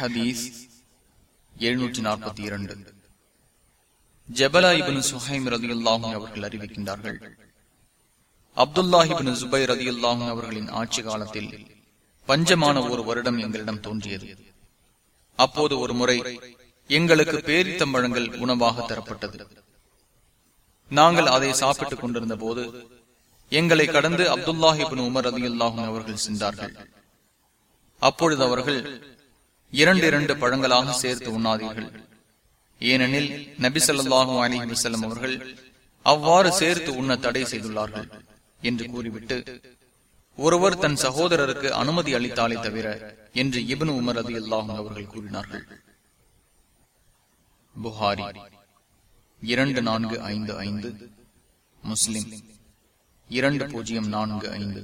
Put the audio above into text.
ஹதீஸ் எழுநூற்றி நாற்பத்தி இரண்டு ஜபலா இபின் சுஹைம் ரதி அவர்கள் அறிவிக்கின்றார்கள். அப்துல்லாஹிபின் ஜுபை ரதி அவர்களின் ஆட்சி காலத்தில் பஞ்சமான ஒரு வருடம் எங்களிடம் தோன்றியது. அப்போது ஒரு முறை எங்களுக்கு பேரித்தம்பழங்கள் உணவாக தரப்பட்டது. நாங்கள் அதை சாப்பிட்டுக் கொண்டிருந்த போது எங்களை கடந்து அப்துல்லாஹிபின் உமர் ரதி அவர்கள் சென்றார்கள். அப்பொழுது அவர்கள் இரண்டு இரண்டு பழங்களாக சேர்த்து உண்ணாதீர்கள். ஏனெனில் நபி அலி வசல்லம் அவர்கள் அவ்வாறு சேர்த்து உண்ண தடை செய்துள்ளார்கள் என்று கூறிவிட்டு ஒருவர் தன் சகோதரருக்கு அனுமதி அளித்தாலே தவிர என்று இபனு உமர் அதி அல்லாஹும் அவர்கள் கூறினார்கள். புகாரி இரண்டு நான்கு ஐந்து ஐந்து முஸ்லிம் இரண்டு பூஜ்ஜியம் நான்கு ஐந்து.